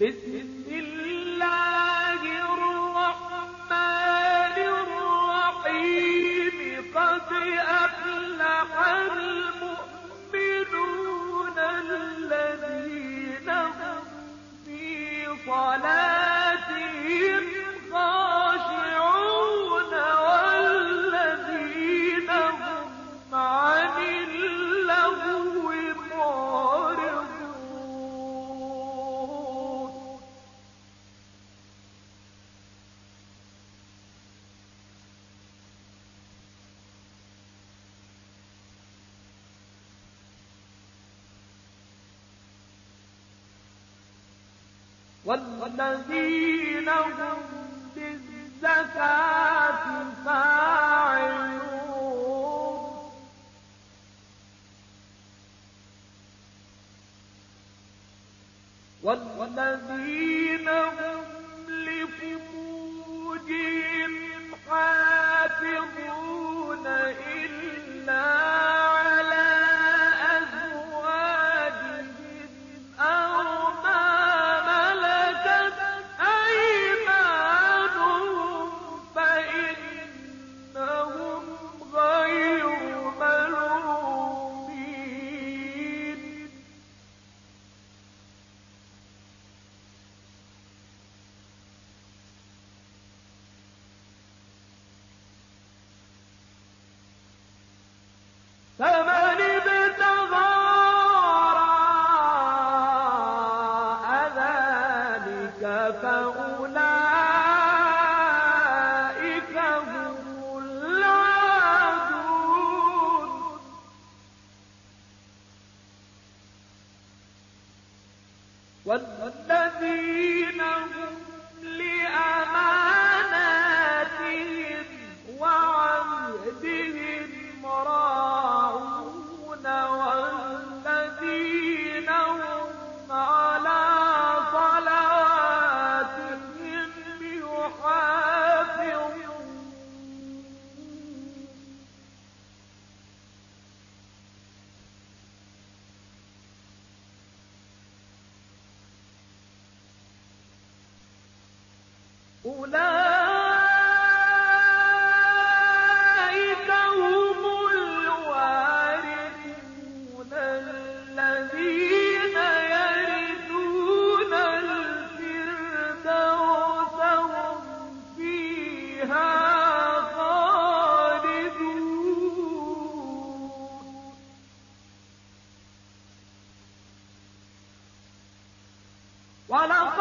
بسم الله. والذين هم بالزكاة فاعلون. والذين هم لفروجهم حافظون والذين هم أولئك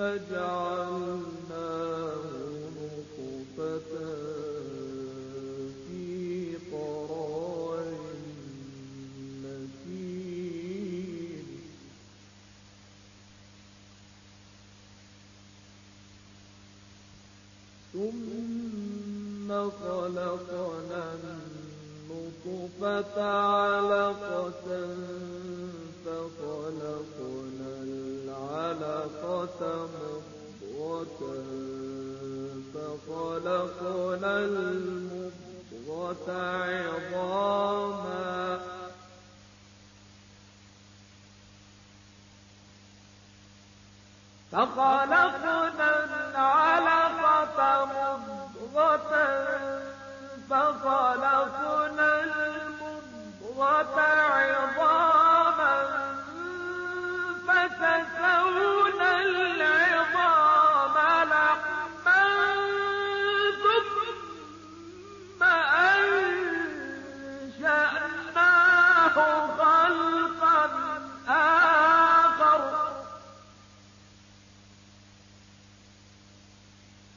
جعلناه نطفة في ثم خلقنا النطفة علقة فخلقنا العلقة مضغة فخلقنا المضغة عظاما فخلقنا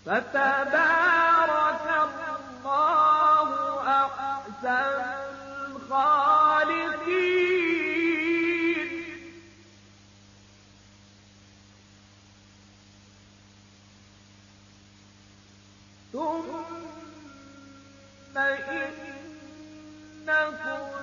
فتبارك الله أحسن الخالقين. ثم إنكم